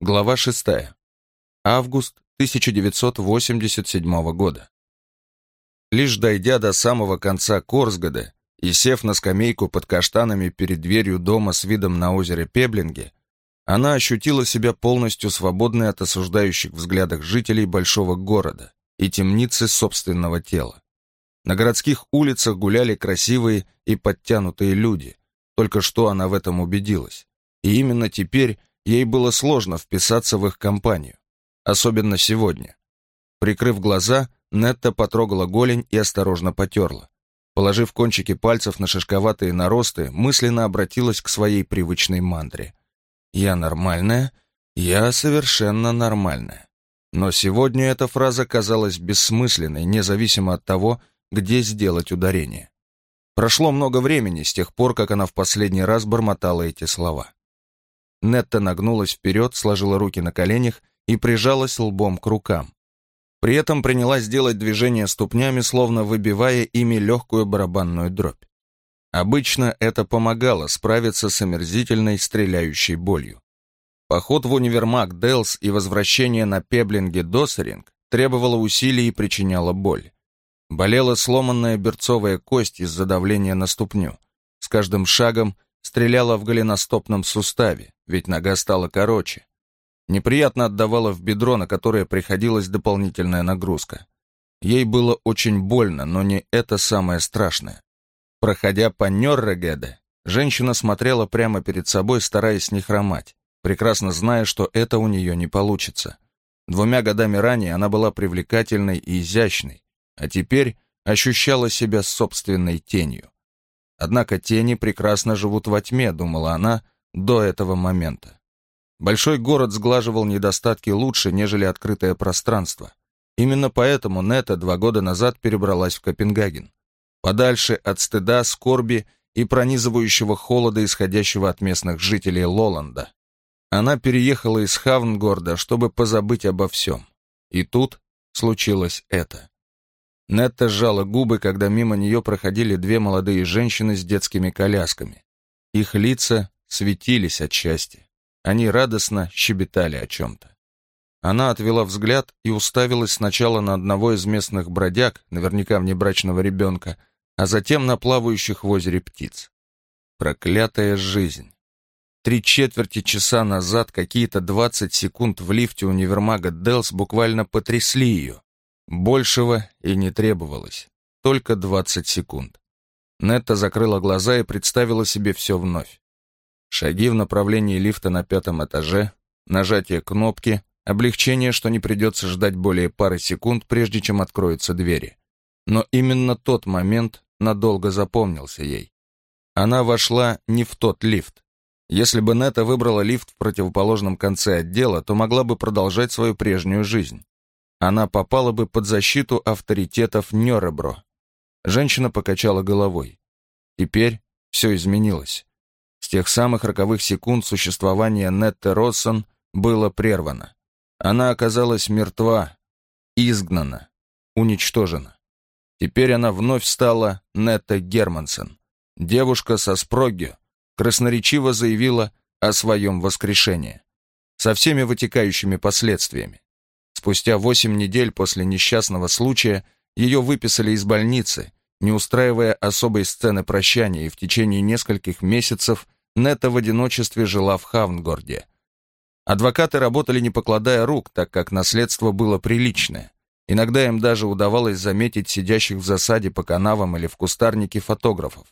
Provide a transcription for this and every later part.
Глава 6. Август 1987 года. Лишь дойдя до самого конца Корсгода и сев на скамейку под каштанами перед дверью дома с видом на озеро Пеблинге, она ощутила себя полностью свободной от осуждающих взглядов жителей большого города и темницы собственного тела. На городских улицах гуляли красивые и подтянутые люди. Только что она в этом убедилась. И именно теперь Ей было сложно вписаться в их компанию, особенно сегодня. Прикрыв глаза, Нетта потрогала голень и осторожно потерла. Положив кончики пальцев на шишковатые наросты, мысленно обратилась к своей привычной мантре. «Я нормальная, я совершенно нормальная». Но сегодня эта фраза казалась бессмысленной, независимо от того, где сделать ударение. Прошло много времени с тех пор, как она в последний раз бормотала эти слова. Нетта нагнулась вперед, сложила руки на коленях и прижалась лбом к рукам. При этом принялась делать движения ступнями, словно выбивая ими легкую барабанную дробь. Обычно это помогало справиться с омерзительной стреляющей болью. Поход в универмаг Делс и возвращение на пеблинге Досеринг требовало усилий и причиняло боль. Болела сломанная берцовая кость из-за давления на ступню. С каждым шагом стреляла в голеностопном суставе, ведь нога стала короче. Неприятно отдавала в бедро, на которое приходилась дополнительная нагрузка. Ей было очень больно, но не это самое страшное. Проходя по Нёррегеде, женщина смотрела прямо перед собой, стараясь не хромать, прекрасно зная, что это у нее не получится. Двумя годами ранее она была привлекательной и изящной, а теперь ощущала себя собственной тенью. Однако тени прекрасно живут во тьме, думала она, до этого момента. Большой город сглаживал недостатки лучше, нежели открытое пространство. Именно поэтому Нета два года назад перебралась в Копенгаген. Подальше от стыда, скорби и пронизывающего холода, исходящего от местных жителей Лоланда. Она переехала из Хавнгорда, чтобы позабыть обо всем. И тут случилось это. Нетта сжала губы, когда мимо нее проходили две молодые женщины с детскими колясками. Их лица светились от счастья. Они радостно щебетали о чем-то. Она отвела взгляд и уставилась сначала на одного из местных бродяг, наверняка внебрачного ребенка, а затем на плавающих в озере птиц. Проклятая жизнь. Три четверти часа назад какие-то 20 секунд в лифте универмага Делс буквально потрясли ее. Большего и не требовалось. Только 20 секунд. Нетта закрыла глаза и представила себе все вновь. Шаги в направлении лифта на пятом этаже, нажатие кнопки, облегчение, что не придется ждать более пары секунд, прежде чем откроются двери. Но именно тот момент надолго запомнился ей. Она вошла не в тот лифт. Если бы Нета выбрала лифт в противоположном конце отдела, то могла бы продолжать свою прежнюю жизнь. Она попала бы под защиту авторитетов Нёребро. Женщина покачала головой. Теперь все изменилось. С тех самых роковых секунд существования Нетте Россон было прервано. Она оказалась мертва, изгнана, уничтожена. Теперь она вновь стала Нетта Германсен. Девушка со Спрогио красноречиво заявила о своем воскрешении, со всеми вытекающими последствиями. Спустя восемь недель после несчастного случая ее выписали из больницы, не устраивая особой сцены прощания, и в течение нескольких месяцев Нета в одиночестве жила в Хавнгорде. Адвокаты работали не покладая рук, так как наследство было приличное. Иногда им даже удавалось заметить сидящих в засаде по канавам или в кустарнике фотографов.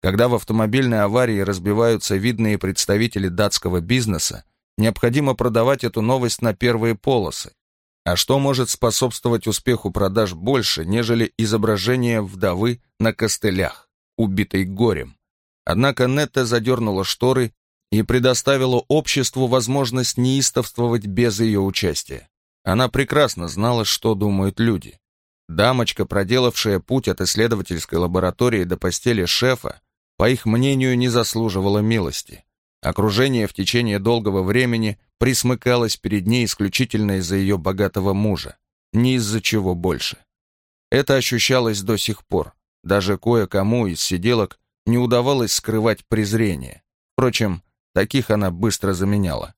Когда в автомобильной аварии разбиваются видные представители датского бизнеса, необходимо продавать эту новость на первые полосы. А что может способствовать успеху продаж больше, нежели изображение вдовы на костылях, убитой горем? Однако Нетта задернула шторы и предоставила обществу возможность неистовствовать без ее участия. Она прекрасно знала, что думают люди. Дамочка, проделавшая путь от исследовательской лаборатории до постели шефа, по их мнению, не заслуживала милости. Окружение в течение долгого времени присмыкалось перед ней исключительно из-за ее богатого мужа, ни из-за чего больше. Это ощущалось до сих пор. Даже кое-кому из сиделок не удавалось скрывать презрение. Впрочем, таких она быстро заменяла.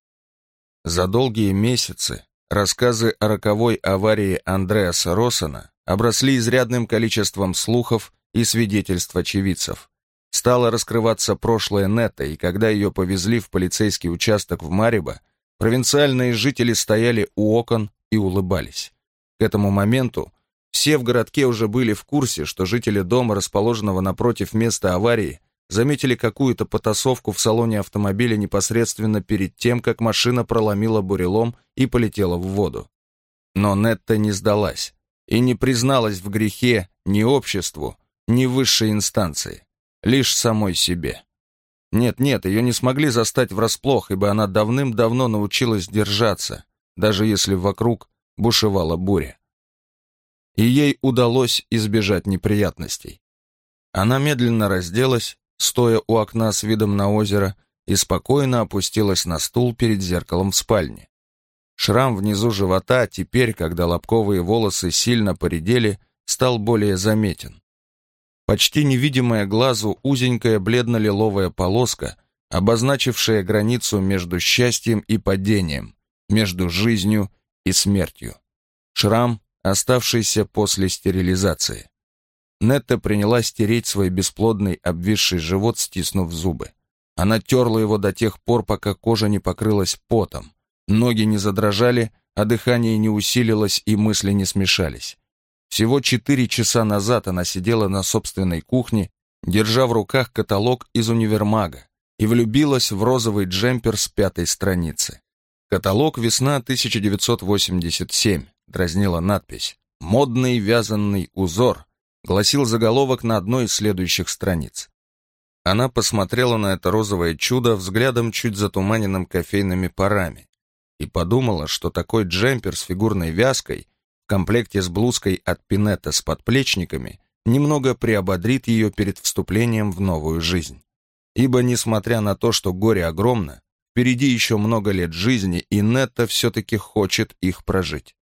За долгие месяцы рассказы о роковой аварии Андреаса Россона обросли изрядным количеством слухов и свидетельств очевидцев. Стало раскрываться прошлое Нетта, и когда ее повезли в полицейский участок в Марибо, провинциальные жители стояли у окон и улыбались. К этому моменту все в городке уже были в курсе, что жители дома, расположенного напротив места аварии, заметили какую-то потасовку в салоне автомобиля непосредственно перед тем, как машина проломила бурелом и полетела в воду. Но Нетта не сдалась и не призналась в грехе ни обществу, ни высшей инстанции, лишь самой себе. Нет-нет, ее не смогли застать врасплох, ибо она давным-давно научилась держаться, даже если вокруг бушевала буря. И ей удалось избежать неприятностей. Она медленно разделась, стоя у окна с видом на озеро, и спокойно опустилась на стул перед зеркалом в спальне. Шрам внизу живота теперь, когда лобковые волосы сильно поредели, стал более заметен. Почти невидимая глазу узенькая бледно-лиловая полоска, обозначившая границу между счастьем и падением, между жизнью и смертью. Шрам, оставшийся после стерилизации. Нетта принялась стереть свой бесплодный обвисший живот, стиснув зубы. Она терла его до тех пор, пока кожа не покрылась потом. Ноги не задрожали, а дыхание не усилилось и мысли не смешались. Всего четыре часа назад она сидела на собственной кухне, держа в руках каталог из универмага, и влюбилась в розовый джемпер с пятой страницы. Каталог «Весна 1987», дразнила надпись. «Модный вязанный узор», гласил заголовок на одной из следующих страниц. Она посмотрела на это розовое чудо взглядом чуть затуманенным кофейными парами и подумала, что такой джемпер с фигурной вязкой в комплекте с блузкой от Пинетта с подплечниками немного приободрит ее перед вступлением в новую жизнь. Ибо, несмотря на то, что горе огромно, впереди еще много лет жизни, и Нетта все-таки хочет их прожить.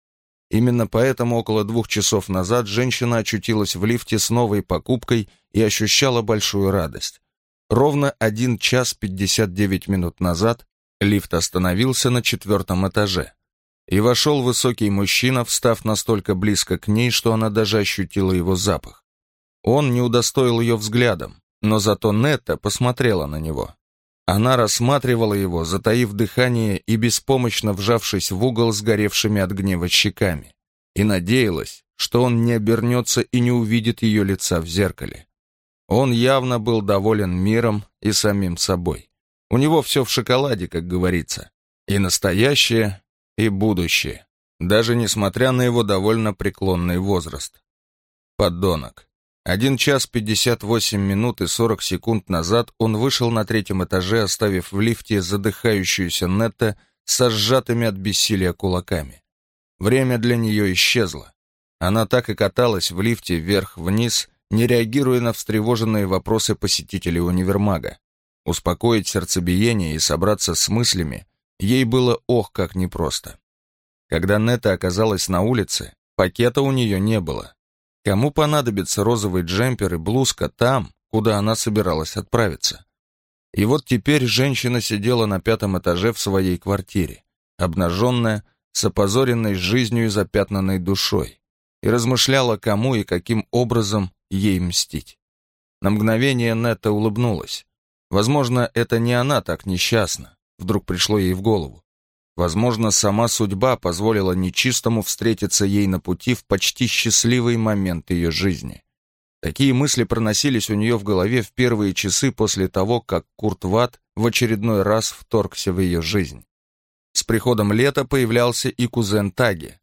Именно поэтому около двух часов назад женщина очутилась в лифте с новой покупкой и ощущала большую радость. Ровно один час пятьдесят девять минут назад лифт остановился на четвертом этаже. И вошел высокий мужчина, встав настолько близко к ней, что она даже ощутила его запах. Он не удостоил ее взглядом, но зато Нетта посмотрела на него. Она рассматривала его, затаив дыхание и беспомощно вжавшись в угол с горевшими от гнева щеками, и надеялась, что он не обернется и не увидит ее лица в зеркале. Он явно был доволен миром и самим собой. У него все в шоколаде, как говорится. И настоящее, и будущее. Даже несмотря на его довольно преклонный возраст. Подонок. Один час пятьдесят восемь минут и сорок секунд назад он вышел на третьем этаже, оставив в лифте задыхающуюся Нетта со сжатыми от бессилия кулаками. Время для нее исчезло. Она так и каталась в лифте вверх-вниз, не реагируя на встревоженные вопросы посетителей универмага. Успокоить сердцебиение и собраться с мыслями ей было ох как непросто. Когда Нетта оказалась на улице, пакета у нее не было. Кому понадобится розовый джемпер и блузка там, куда она собиралась отправиться? И вот теперь женщина сидела на пятом этаже в своей квартире, обнаженная, с опозоренной жизнью и запятнанной душой, и размышляла, кому и каким образом ей мстить. На мгновение Нетта улыбнулась. Возможно, это не она так несчастна, вдруг пришло ей в голову. Возможно, сама судьба позволила нечистому встретиться ей на пути в почти счастливый момент ее жизни. Такие мысли проносились у нее в голове в первые часы после того, как Курт Ватт в очередной раз вторгся в ее жизнь. С приходом лета появлялся и кузен Таги,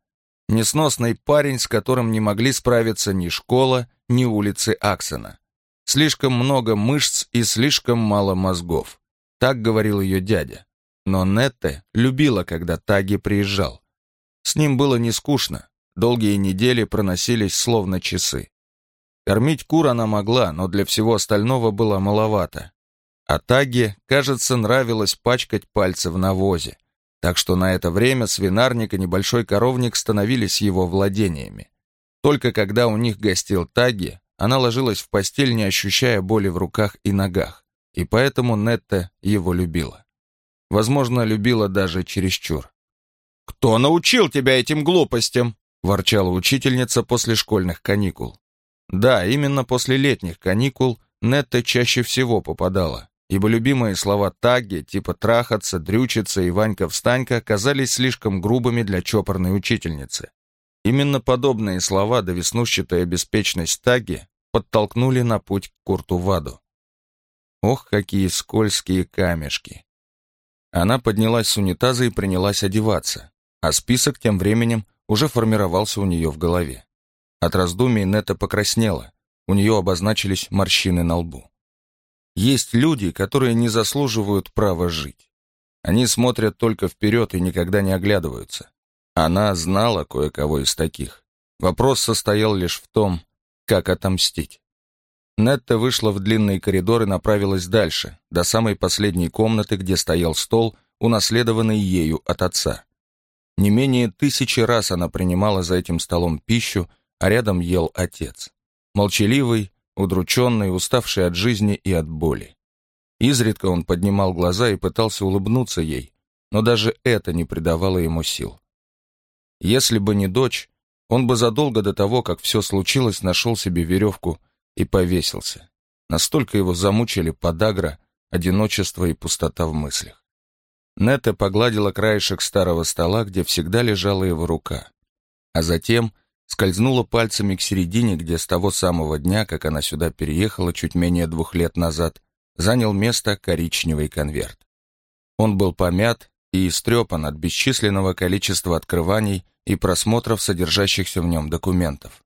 несносный парень, с которым не могли справиться ни школа, ни улицы Аксена. Слишком много мышц и слишком мало мозгов. Так говорил ее дядя. Но Нетте любила, когда Таги приезжал. С ним было не скучно, долгие недели проносились словно часы. Кормить кур она могла, но для всего остального было маловато. А Таге, кажется, нравилось пачкать пальцы в навозе, так что на это время свинарник и небольшой коровник становились его владениями. Только когда у них гостил Таги, она ложилась в постель, не ощущая боли в руках и ногах, и поэтому Нетта его любила. Возможно, любила даже чересчур. «Кто научил тебя этим глупостям?» — ворчала учительница после школьных каникул. Да, именно после летних каникул Нетта чаще всего попадала, ибо любимые слова Таги, типа «трахаться», «дрючиться» и «Ванька-встанька» казались слишком грубыми для чопорной учительницы. Именно подобные слова да веснушчатая беспечность Таги подтолкнули на путь к Курту Ваду. Ох, какие скользкие камешки! Она поднялась с унитаза и принялась одеваться, а список тем временем уже формировался у нее в голове. От раздумий Нета покраснела, у нее обозначились морщины на лбу. Есть люди, которые не заслуживают права жить. Они смотрят только вперед и никогда не оглядываются. Она знала кое-кого из таких. Вопрос состоял лишь в том, как отомстить. Нетта вышла в длинный коридор и направилась дальше, до самой последней комнаты, где стоял стол, унаследованный ею от отца. Не менее тысячи раз она принимала за этим столом пищу, а рядом ел отец. Молчаливый, удрученный, уставший от жизни и от боли. Изредка он поднимал глаза и пытался улыбнуться ей, но даже это не придавало ему сил. Если бы не дочь, он бы задолго до того, как все случилось, нашел себе веревку и повесился. Настолько его замучили подагра, одиночество и пустота в мыслях. Нета погладила краешек старого стола, где всегда лежала его рука, а затем скользнула пальцами к середине, где с того самого дня, как она сюда переехала чуть менее двух лет назад, занял место коричневый конверт. Он был помят и истрепан от бесчисленного количества открываний и просмотров содержащихся в нем документов.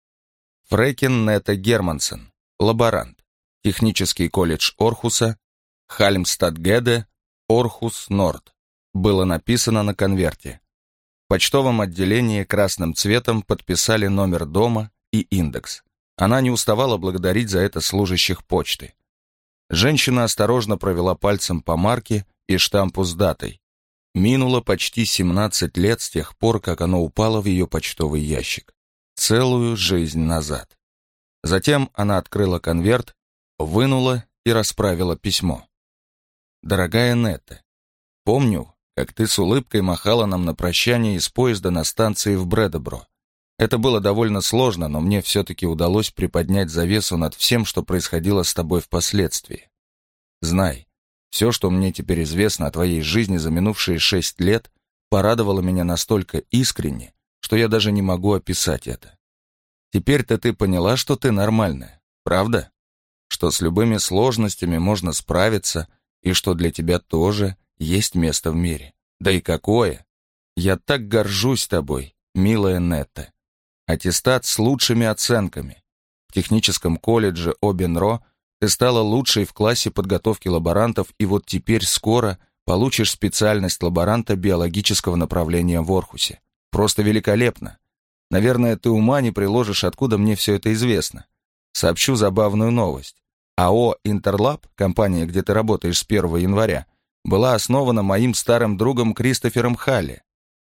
Фрекен Нета Германсен, лаборант, технический колледж Орхуса, Хальмстадгеде, Орхус Норд, было написано на конверте. В почтовом отделении красным цветом подписали номер дома и индекс. Она не уставала благодарить за это служащих почты. Женщина осторожно провела пальцем по марке и штампу с датой. Минуло почти 17 лет с тех пор, как оно упало в ее почтовый ящик. Целую жизнь назад. Затем она открыла конверт, вынула и расправила письмо. «Дорогая Нетта, помню, как ты с улыбкой махала нам на прощание из поезда на станции в Брэдобро. Это было довольно сложно, но мне все-таки удалось приподнять завесу над всем, что происходило с тобой впоследствии. Знай, все, что мне теперь известно о твоей жизни за минувшие шесть лет, порадовало меня настолько искренне, что я даже не могу описать это. Теперь-то ты поняла, что ты нормальная, правда? Что с любыми сложностями можно справиться, и что для тебя тоже есть место в мире. Да и какое! Я так горжусь тобой, милая Нетта. Аттестат с лучшими оценками. В техническом колледже Обенро ты стала лучшей в классе подготовки лаборантов, и вот теперь скоро получишь специальность лаборанта биологического направления в Орхусе. Просто великолепно. Наверное, ты ума не приложишь, откуда мне все это известно. Сообщу забавную новость. АО «Интерлаб», компания, где ты работаешь с 1 января, была основана моим старым другом Кристофером Халли.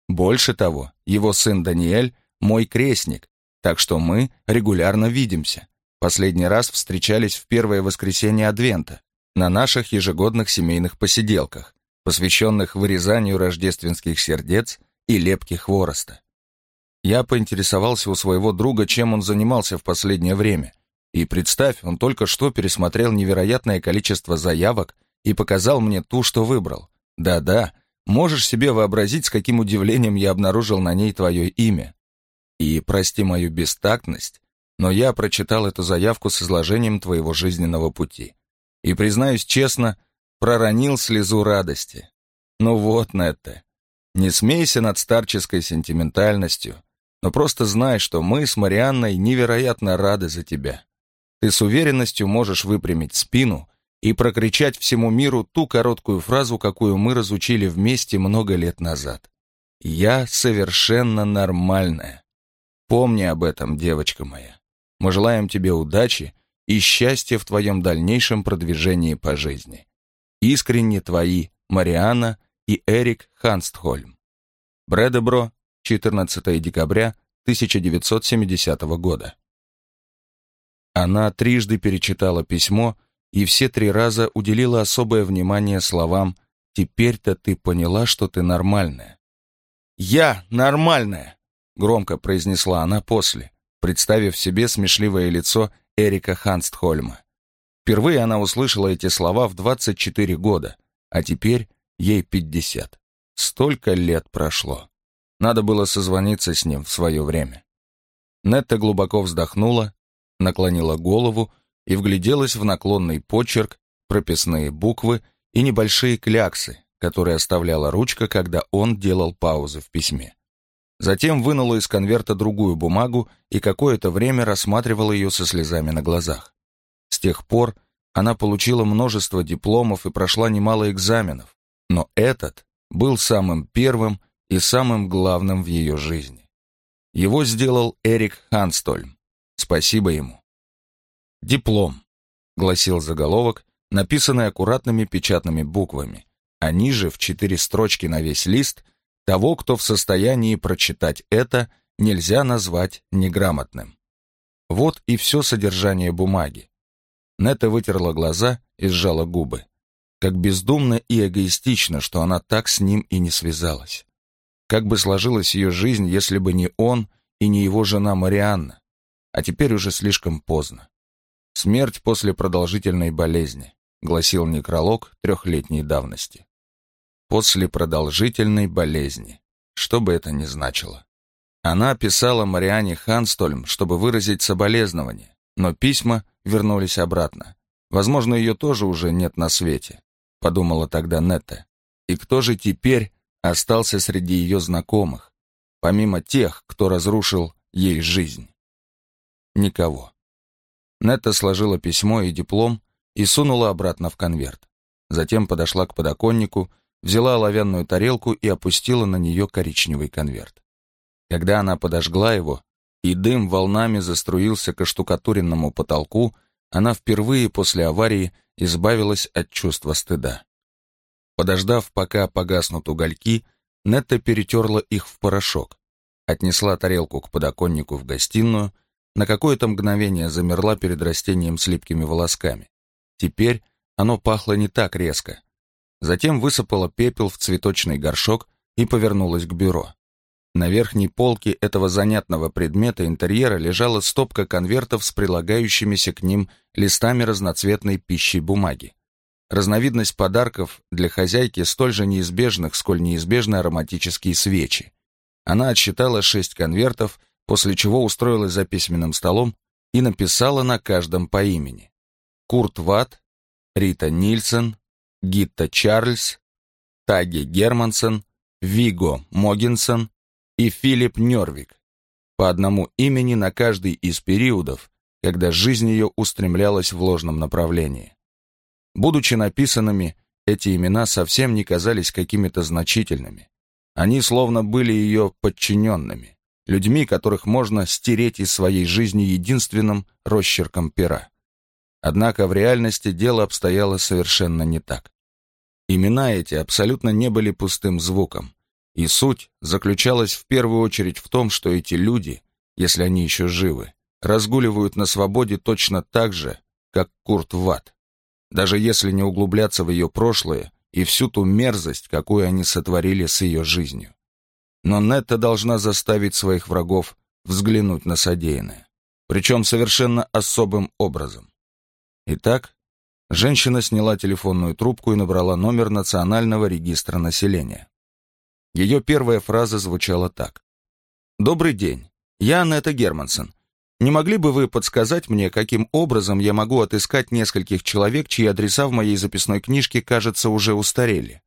Больше того, его сын Даниэль – мой крестник, так что мы регулярно видимся. Последний раз встречались в первое воскресенье Адвента на наших ежегодных семейных посиделках, посвященных вырезанию рождественских сердец и лепке хвороста. Я поинтересовался у своего друга, чем он занимался в последнее время. И представь, он только что пересмотрел невероятное количество заявок и показал мне ту, что выбрал. Да-да, можешь себе вообразить, с каким удивлением я обнаружил на ней твое имя. И прости мою бестактность, но я прочитал эту заявку с изложением твоего жизненного пути. И, признаюсь честно, проронил слезу радости. Ну вот, Нетте, не смейся над старческой сентиментальностью но просто знай, что мы с Марианной невероятно рады за тебя. Ты с уверенностью можешь выпрямить спину и прокричать всему миру ту короткую фразу, какую мы разучили вместе много лет назад. «Я совершенно нормальная». Помни об этом, девочка моя. Мы желаем тебе удачи и счастья в твоем дальнейшем продвижении по жизни. Искренне твои Марианна и Эрик Ханстхольм. Брэдебро, 14 декабря 1970 года. Она трижды перечитала письмо и все три раза уделила особое внимание словам «Теперь-то ты поняла, что ты нормальная». Я нормальная!» — громко произнесла она после, представив себе смешливое лицо Эрика Ханстхольма. Впервые она услышала эти слова в 24 года, а теперь ей 50. Столько лет прошло. Надо было созвониться с ним в свое время. Нетта глубоко вздохнула, наклонила голову и вгляделась в наклонный почерк, прописные буквы и небольшие кляксы, которые оставляла ручка, когда он делал паузы в письме. Затем вынула из конверта другую бумагу и какое-то время рассматривала ее со слезами на глазах. С тех пор она получила множество дипломов и прошла немало экзаменов, но этот был самым первым и самым главным в ее жизни. Его сделал Эрик Ханстольм. Спасибо ему. «Диплом», — гласил заголовок, написанный аккуратными печатными буквами, а ниже, в четыре строчки на весь лист, того, кто в состоянии прочитать это, нельзя назвать неграмотным. Вот и все содержание бумаги. Нета вытерла глаза и сжала губы. Как бездумно и эгоистично, что она так с ним и не связалась. Как бы сложилась ее жизнь, если бы не он и не его жена Марианна. А теперь уже слишком поздно. Смерть после продолжительной болезни, гласил некролог трехлетней давности. После продолжительной болезни, что бы это ни значило. Она писала Мариане Ханстольм, чтобы выразить соболезнование, но письма вернулись обратно. Возможно, ее тоже уже нет на свете, подумала тогда Нетта. И кто же теперь остался среди ее знакомых, помимо тех, кто разрушил ей жизнь? Никого. Нетта сложила письмо и диплом и сунула обратно в конверт. Затем подошла к подоконнику, взяла оловянную тарелку и опустила на нее коричневый конверт. Когда она подожгла его, и дым волнами заструился к штукатуренному потолку, она впервые после аварии избавилась от чувства стыда. Подождав, пока погаснут угольки, Нетта перетерла их в порошок, отнесла тарелку к подоконнику в гостиную, на какое-то мгновение замерла перед растением с липкими волосками. Теперь оно пахло не так резко. Затем высыпала пепел в цветочный горшок и повернулась к бюро. На верхней полке этого занятного предмета интерьера лежала стопка конвертов с прилагающимися к ним листами разноцветной пищей бумаги. Разновидность подарков для хозяйки столь же неизбежных, сколь неизбежны ароматические свечи. Она отсчитала шесть конвертов, после чего устроилась за письменным столом и написала на каждом по имени. Курт Ватт, Рита Нильсон, Гитта Чарльз, Таги Германсен, Виго Могинсон, и Филипп Нервик, по одному имени на каждый из периодов, когда жизнь ее устремлялась в ложном направлении. Будучи написанными, эти имена совсем не казались какими-то значительными. Они словно были ее подчиненными, людьми, которых можно стереть из своей жизни единственным росчерком пера. Однако в реальности дело обстояло совершенно не так. Имена эти абсолютно не были пустым звуком. И суть заключалась в первую очередь в том, что эти люди, если они еще живы, разгуливают на свободе точно так же, как Курт Ватт. Даже если не углубляться в ее прошлое и всю ту мерзость, какую они сотворили с ее жизнью. Но Нетта должна заставить своих врагов взглянуть на содеянное. Причем совершенно особым образом. Итак, женщина сняла телефонную трубку и набрала номер Национального регистра населения. Ее первая фраза звучала так. «Добрый день. Я Анетта Германсон. Не могли бы вы подсказать мне, каким образом я могу отыскать нескольких человек, чьи адреса в моей записной книжке, кажется, уже устарели?»